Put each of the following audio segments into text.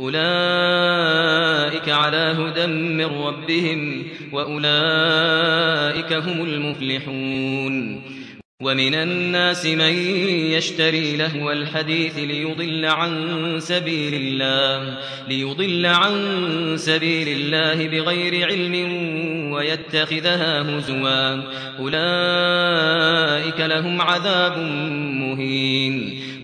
أولئك على هدى من ربهم وأولئك هم المفلحون. ومن الناس من يشتري لهو الحديث ليضل عن سبيل الله ليضل عن سبيل الله بغير علم ويتخذها هزوا. أولئك لهم عذاب مهين.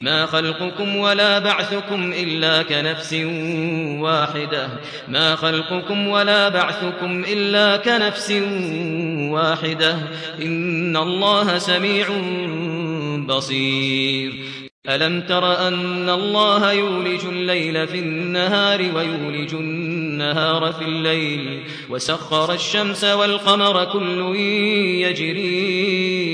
ما خلقكم ولا بعثكم إلا كنفس واحدة. ما خلقكم ولا بعثكم إلا كنفس واحدة. إن الله سميع بصير. ألم تر أن الله يولج الليل في النهار ويولج النهار في الليل. وسخر الشمس والقمر كل يجري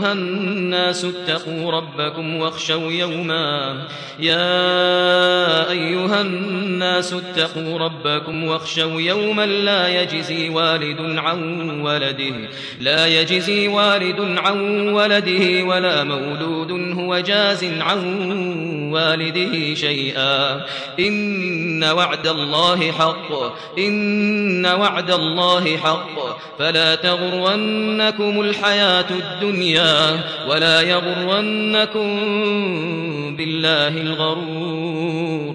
أيها الناس اتقوا ربكم واخشوا يوما. يا أيها الناس اتقوا ربكم واخشوا يوما لا يجزي والد عن ولده. لا يجزي والد عن ولده ولا مولود هو جاز عن والده شيئا. إن وعد الله حق. إن وعد الله حق. فلا تغرن تغرنكم الحياة الدنيا ولا يغرنكم بالله الغرور.